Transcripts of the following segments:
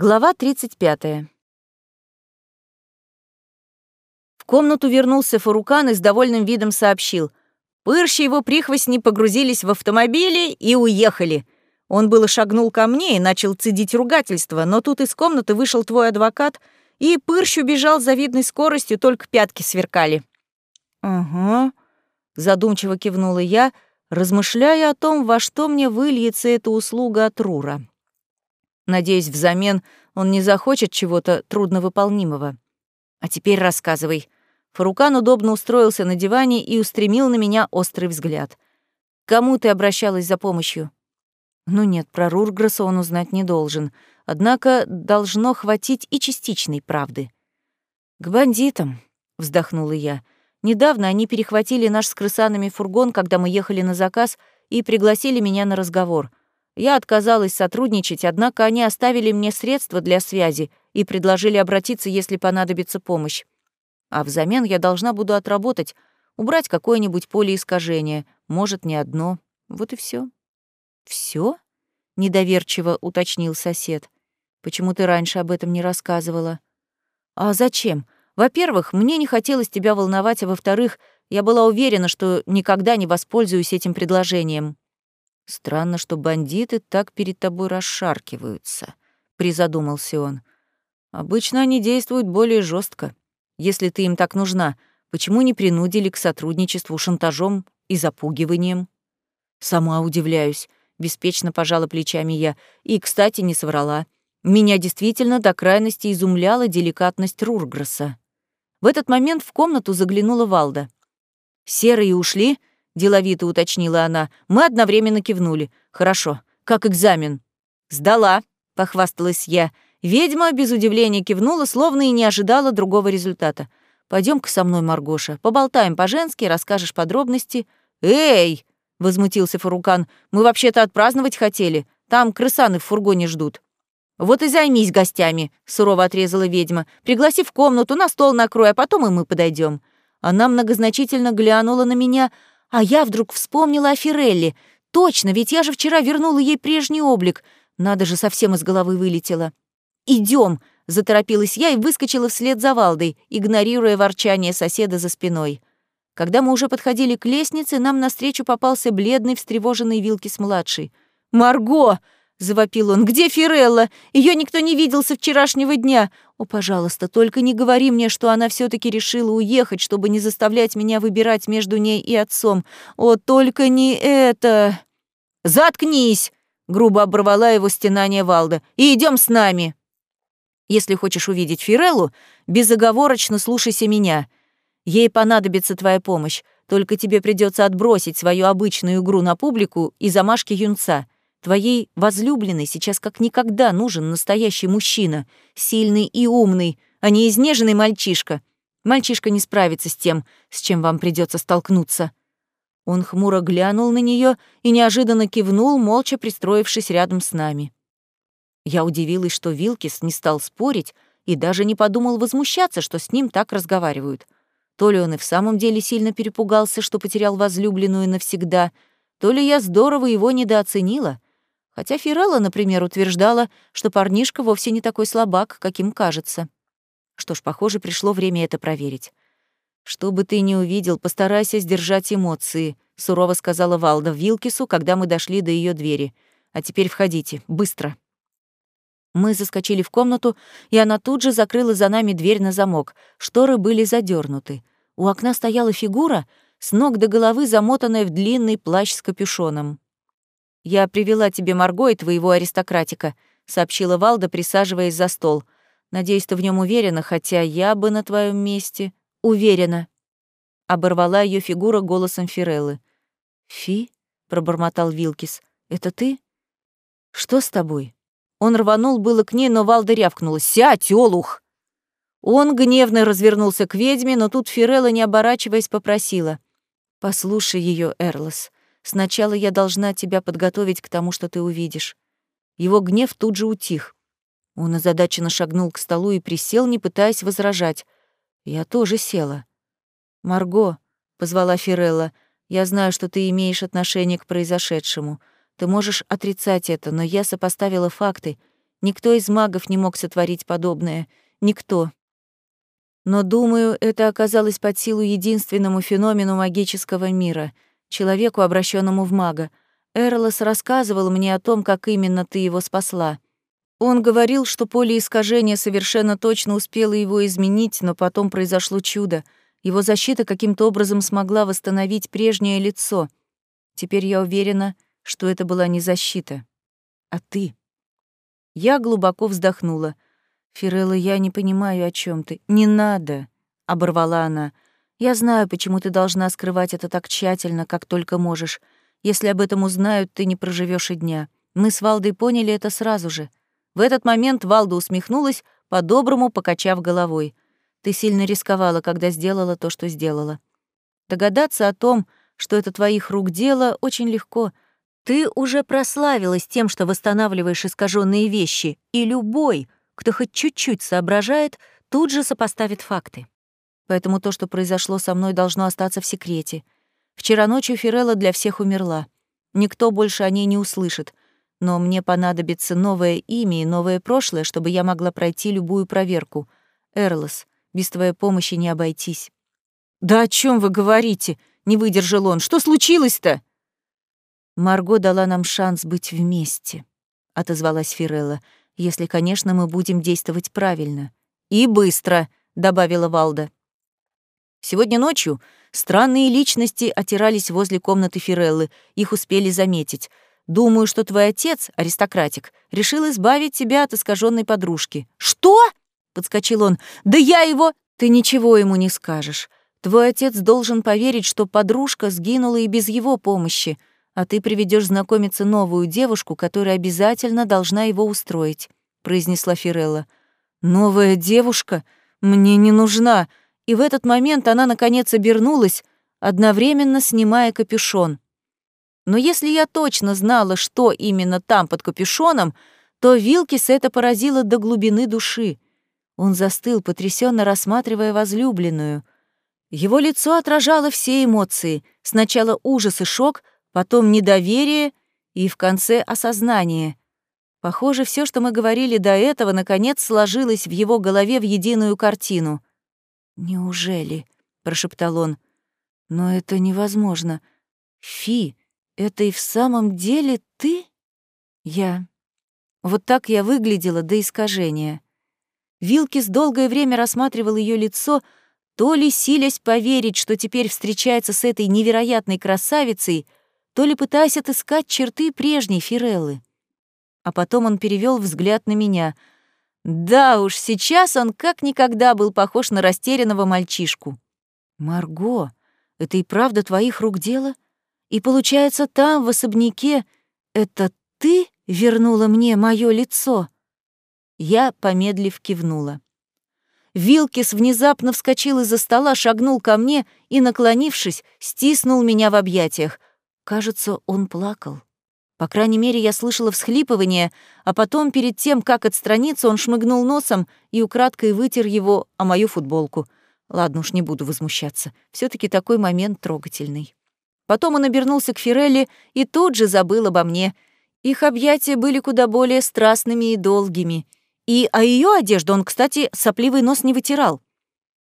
Глава 35. В комнату вернулся Фарукан и с довольным видом сообщил. Пырщи его прихвостни погрузились в автомобили и уехали. Он было шагнул ко мне и начал цедить ругательство, но тут из комнаты вышел твой адвокат, и Пырщ убежал с завидной скоростью, только пятки сверкали. «Ага», — задумчиво кивнула я, размышляя о том, во что мне выльется эта услуга от Рура. Надеюсь, взамен он не захочет чего-то трудновыполнимого. А теперь рассказывай. Фарукан удобно устроился на диване и устремил на меня острый взгляд. Кому ты обращалась за помощью? Ну нет, про Рургресса он узнать не должен. Однако должно хватить и частичной правды. К бандитам, вздохнула я. Недавно они перехватили наш с крысанами фургон, когда мы ехали на заказ, и пригласили меня на разговор. Я отказалась сотрудничать, однако они оставили мне средства для связи и предложили обратиться, если понадобится помощь. А взамен я должна буду отработать, убрать какое-нибудь поле искажения, может, не одно. Вот и все. Все? недоверчиво уточнил сосед. Почему ты раньше об этом не рассказывала? А зачем? Во-первых, мне не хотелось тебя волновать, а во-вторых, я была уверена, что никогда не воспользуюсь этим предложением. Странно, что бандиты так перед тобой расшаркиваются, призадумался он. Обычно они действуют более жестко. Если ты им так нужна, почему не принудили к сотрудничеству шантажом и запугиванием? Сама удивляюсь, беспечно пожала плечами я, и, кстати, не соврала. Меня действительно до крайности изумляла деликатность Рургресса. В этот момент в комнату заглянула Валда. «Серые ушли?» Деловито уточнила она. Мы одновременно кивнули. Хорошо. Как экзамен? Сдала, похвасталась я. Ведьма без удивления кивнула, словно и не ожидала другого результата. Пойдем-ка со мной, Маргоша. Поболтаем по-женски, расскажешь подробности. Эй! возмутился Фарукан. Мы вообще-то отпраздновать хотели. Там крысаны в фургоне ждут. Вот и займись гостями, сурово отрезала ведьма. Пригласи в комнату, на стол накрой, а потом и мы подойдем. Она многозначительно глянула на меня, а я вдруг вспомнила о Фирелли. Точно, ведь я же вчера вернула ей прежний облик. Надо же, совсем из головы вылетело. Идем, заторопилась я и выскочила вслед за Валдой, игнорируя ворчание соседа за спиной. Когда мы уже подходили к лестнице, нам навстречу попался бледный, встревоженный Вилкис-младший. «Марго!» — завопил он. «Где Фирелла? Ее никто не видел со вчерашнего дня. О, пожалуйста, только не говори мне, что она все таки решила уехать, чтобы не заставлять меня выбирать между ней и отцом. О, только не это!» «Заткнись!» — грубо оборвала его стенание Валда. «И идем с нами!» «Если хочешь увидеть Фиреллу, безоговорочно слушайся меня. Ей понадобится твоя помощь, только тебе придется отбросить свою обычную игру на публику и замашки юнца». Твоей возлюбленной сейчас как никогда нужен настоящий мужчина, сильный и умный, а не изнеженный мальчишка. Мальчишка не справится с тем, с чем вам придется столкнуться». Он хмуро глянул на нее и неожиданно кивнул, молча пристроившись рядом с нами. Я удивилась, что Вилкис не стал спорить и даже не подумал возмущаться, что с ним так разговаривают. То ли он и в самом деле сильно перепугался, что потерял возлюбленную навсегда, то ли я здорово его недооценила — Хотя Фирелла, например, утверждала, что парнишка вовсе не такой слабак, каким кажется. Что ж, похоже, пришло время это проверить. «Что бы ты ни увидел, постарайся сдержать эмоции», — сурово сказала Валда Вилкису, когда мы дошли до ее двери. «А теперь входите, быстро». Мы заскочили в комнату, и она тут же закрыла за нами дверь на замок. Шторы были задернуты. У окна стояла фигура, с ног до головы замотанная в длинный плащ с капюшоном. «Я привела тебе Марго и твоего аристократика», — сообщила Валда, присаживаясь за стол. «Надеюсь, ты в нем уверена, хотя я бы на твоем месте...» «Уверена», — оборвала ее фигура голосом Фиреллы. «Фи?» — пробормотал Вилкис. «Это ты? Что с тобой?» Он рванул было к ней, но Валда рявкнула. «Сядь, олух!» Он гневно развернулся к ведьме, но тут Фирелла, не оборачиваясь, попросила. «Послушай ее, Эрлос. Сначала я должна тебя подготовить к тому, что ты увидишь. Его гнев тут же утих. Он озадаченно шагнул к столу и присел, не пытаясь возражать. Я тоже села. «Марго», — позвала Фирелла, — «я знаю, что ты имеешь отношение к произошедшему. Ты можешь отрицать это, но я сопоставила факты, Никто из магов не мог сотворить подобное. Никто. Но, думаю, это оказалось под силу единственному феномену магического мира — человеку, обращенному в мага. Эрлос рассказывал мне о том, как именно ты его спасла. Он говорил, что поле искажения совершенно точно успело его изменить, но потом произошло чудо. Его защита каким-то образом смогла восстановить прежнее лицо. Теперь я уверена, что это была не защита, а ты. Я глубоко вздохнула. «Фирелла, я не понимаю, о чем ты. Не надо!» — оборвала она. «Я знаю, почему ты должна скрывать это так тщательно, как только можешь. Если об этом узнают, ты не проживешь и дня. Мы с Валдой поняли это сразу же. В этот момент Валда усмехнулась, по-доброму покачав головой. «Ты сильно рисковала, когда сделала то, что сделала. Догадаться о том, что это твоих рук дело, очень легко — ты уже прославилась тем, что восстанавливаешь искаженные вещи, и любой, кто хоть чуть-чуть соображает, тут же сопоставит факты. Поэтому то, что произошло со мной, должно остаться в секрете. Вчера ночью Фирелла для всех умерла. Никто больше о ней не услышит. Но мне понадобится новое имя и новое прошлое, чтобы я могла пройти любую проверку. Эрлос, без твоей помощи не обойтись. «Да о чем вы говорите?» — не выдержал он. «Что случилось-то?» Марго дала нам шанс быть вместе, отозвалась Фирелла. Если, конечно, мы будем действовать правильно. И быстро, добавила Валда. Сегодня ночью странные личности отирались возле комнаты Фиреллы, их успели заметить. Думаю, что твой отец, аристократик, решил избавить тебя от искаженной подружки. Что? подскочил он. Да я его. Ты ничего ему не скажешь. Твой отец должен поверить, что подружка сгинула и без его помощи а ты приведешь знакомиться новую девушку, которая обязательно должна его устроить», — произнесла Фирелла. «Новая девушка? Мне не нужна». И в этот момент она, наконец, обернулась, одновременно снимая капюшон. Но если я точно знала, что именно там под капюшоном, то Вилкис это поразило до глубины души. Он застыл, потрясенно рассматривая возлюбленную. Его лицо отражало все эмоции. Сначала ужас и шок, потом недоверие и в конце осознание. Похоже, все, что мы говорили до этого, наконец сложилось в его голове в единую картину. «Неужели?» — прошептал он. «Но это невозможно. Фи, это и в самом деле ты?» «Я». Вот так я выглядела до искажения. Вилкис долгое время рассматривал ее лицо, то ли силясь поверить, что теперь встречается с этой невероятной красавицей — то ли пытаясь отыскать черты прежней Фиреллы. А потом он перевел взгляд на меня. Да уж, сейчас он как никогда был похож на растерянного мальчишку. «Марго, это и правда твоих рук дело? И получается, там, в особняке, это ты вернула мне мое лицо?» Я, помедлив, кивнула. Вилкис внезапно вскочил из-за стола, шагнул ко мне и, наклонившись, стиснул меня в объятиях. Кажется, он плакал. По крайней мере, я слышала всхлипывание, а потом, перед тем, как отстраниться, он шмыгнул носом и украдкой вытер его о мою футболку. Ладно уж, не буду возмущаться. все таки такой момент трогательный. Потом он обернулся к Фирелли и тут же забыл обо мне. Их объятия были куда более страстными и долгими. И о ее одежду он, кстати, сопливый нос не вытирал.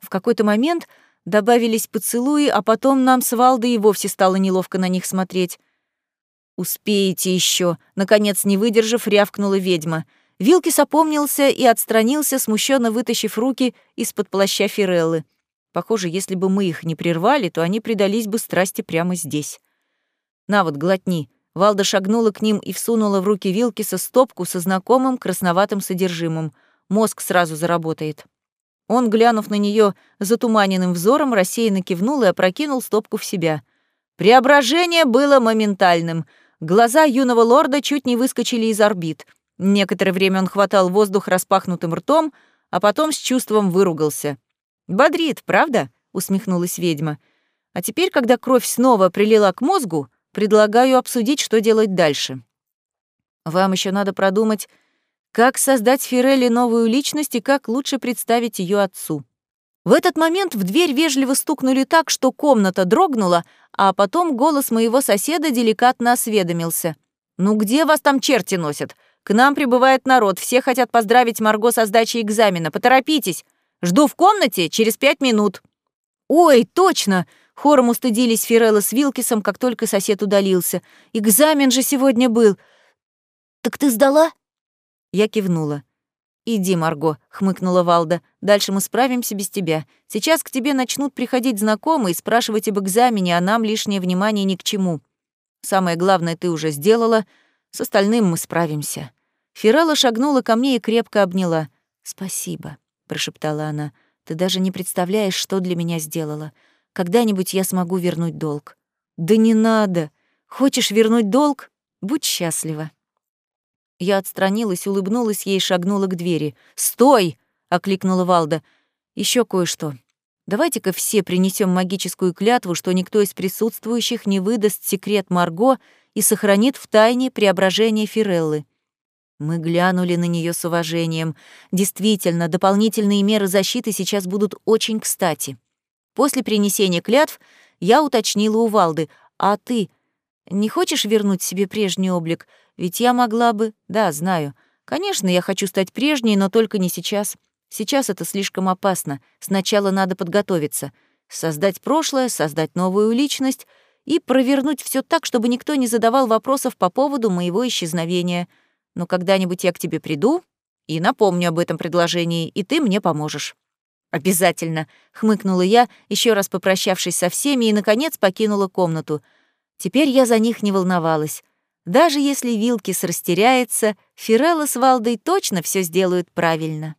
В какой-то момент Добавились поцелуи, а потом нам с Валдой и вовсе стало неловко на них смотреть. «Успеете еще, наконец, не выдержав, рявкнула ведьма. Вилкис опомнился и отстранился, смущенно вытащив руки из-под плаща Фиреллы. Похоже, если бы мы их не прервали, то они предались бы страсти прямо здесь. «На вот, глотни». Валда шагнула к ним и всунула в руки Вилкиса стопку со знакомым красноватым содержимым. Мозг сразу заработает. Он, глянув на нее затуманенным взором, рассеянно кивнул и опрокинул стопку в себя. Преображение было моментальным. Глаза юного лорда чуть не выскочили из орбит. Некоторое время он хватал воздух распахнутым ртом, а потом с чувством выругался. «Бодрит, правда?» — усмехнулась ведьма. «А теперь, когда кровь снова прилила к мозгу, предлагаю обсудить, что делать дальше. Вам еще надо продумать, как создать Фирелли новую личность и как лучше представить ее отцу. В этот момент в дверь вежливо стукнули так, что комната дрогнула, а потом голос моего соседа деликатно осведомился. «Ну где вас там черти носят? К нам прибывает народ, все хотят поздравить Марго со сдачей экзамена. Поторопитесь. Жду в комнате через пять минут». «Ой, точно!» Хором устыдились Фирелла с Вилкисом, как только сосед удалился. «Экзамен же сегодня был. Так ты сдала?» Я кивнула. «Иди, Марго», — хмыкнула Валда. «Дальше мы справимся без тебя. Сейчас к тебе начнут приходить знакомые спрашивать об экзамене, а нам лишнее внимание ни к чему. Самое главное ты уже сделала, с остальным мы справимся». Фирелла шагнула ко мне и крепко обняла. «Спасибо», — прошептала она. «Ты даже не представляешь, что для меня сделала. Когда-нибудь я смогу вернуть долг». «Да не надо. Хочешь вернуть долг? Будь счастлива». Я отстранилась, улыбнулась ей и шагнула к двери. «Стой!» — окликнула Валда. Еще кое-что. Давайте-ка все принесем магическую клятву, что никто из присутствующих не выдаст секрет Марго и сохранит в тайне преображение Фиреллы. Мы глянули на нее с уважением. Действительно, дополнительные меры защиты сейчас будут очень кстати. После принесения клятв я уточнила у Валды, «А ты не хочешь вернуть себе прежний облик? Ведь я могла бы...» «Да, знаю. Конечно, я хочу стать прежней, но только не сейчас. Сейчас это слишком опасно. Сначала надо подготовиться. Создать прошлое, создать новую личность и провернуть все так, чтобы никто не задавал вопросов по поводу моего исчезновения. Но когда-нибудь я к тебе приду и напомню об этом предложении, и ты мне поможешь». «Обязательно», — хмыкнула я, еще раз попрощавшись со всеми, и, наконец, покинула комнату. Теперь я за них не волновалась. Даже если Вилкис растеряется, Фирелла с Валдой точно все сделают правильно.